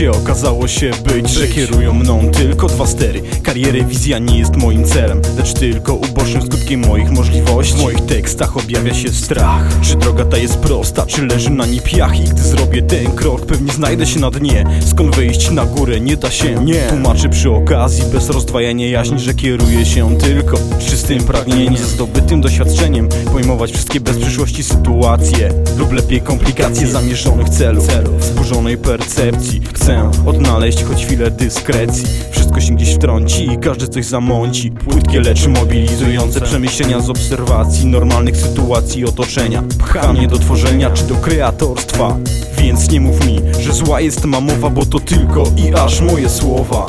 okazało się być, że kierują mną tylko dwa stery. Kariery, wizja nie jest moim celem Lecz tylko ubocznym skutkiem moich możliwości. W moich tekstach objawia się strach. Czy droga ta jest prosta, czy leży na niej piach? I gdy zrobię ten krok, pewnie znajdę się na dnie. Skąd wyjść na górę, nie da się. Nie, tłumaczę przy okazji, bez rozdwajania jaźni Że kieruję się tylko czystym pragnieniem. Zdobytym doświadczeniem Pojmować wszystkie bez przyszłości sytuacje Lub lepiej komplikacje zamierzonych celów Zburzonej percepcji Chcę odnaleźć choć chwilę dyskrecji. Wszystko się gdzieś wtrąci i każdy coś zamąci. Płytkie lecz mobilizujące przemyślenia z obserwacji Normalnych sytuacji otoczenia. Pcha mnie do tworzenia czy do kreatorstwa. Więc nie mów mi, że zła jest ma mowa Bo to tylko i aż moje słowa.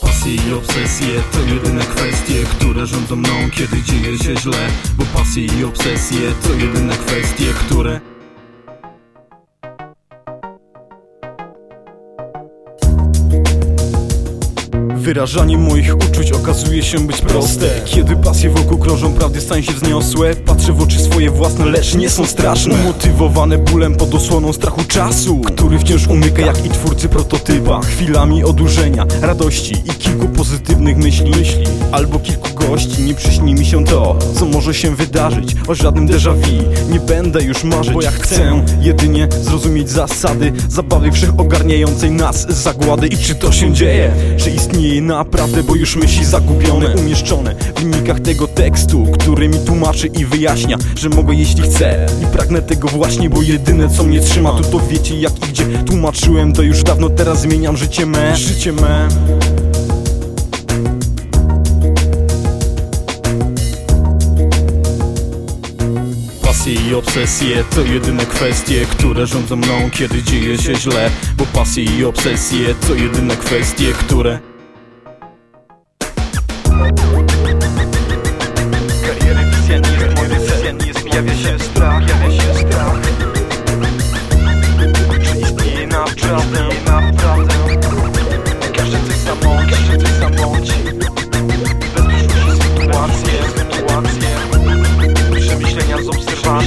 Pasje i obsesje to jedyne kwestie, które rządzą mną, kiedy dzieje się źle. Bo pasje i obsesje to jedyne kwestie, które Wyrażanie moich uczuć okazuje się być proste. Kiedy pasje wokół krążą, prawdy stają się wzniosłe. Patrzę w oczy swoje własne, lecz nie są straszne. Umotywowane bólem pod osłoną strachu czasu Który wciąż umyka jak i twórcy prototypa. Chwilami odurzenia, radości i kilku pozytywnych myśli. Albo kilku gości, nie przyśni mi się to Co może się wydarzyć, o żadnym déjà vu Nie będę już marzyć, bo ja chcę jedynie zrozumieć zasady Zabawy wszechogarniającej nas zagłady. I czy to się dzieje? Czy istnieje naprawdę, bo już myśli zagubione Umieszczone w linikach tego tekstu Który mi tłumaczy i wyjaśnia, że mogę jeśli chcę. I pragnę tego właśnie, bo jedyne co mnie trzyma To to wiecie jak i gdzie tłumaczyłem to już dawno Teraz zmieniam życie me, życie me Pasje i obsesje to jedyne kwestie, które rządzą mną, kiedy dzieje się źle Bo pasje i obsesje to jedyne kwestie, które Kariery wizja nie jest moja wizja, nie jest pojawia się strach, pojawia się strach. Czy istnieje naprawdę, naprawdę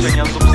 przyszłości sytuacje,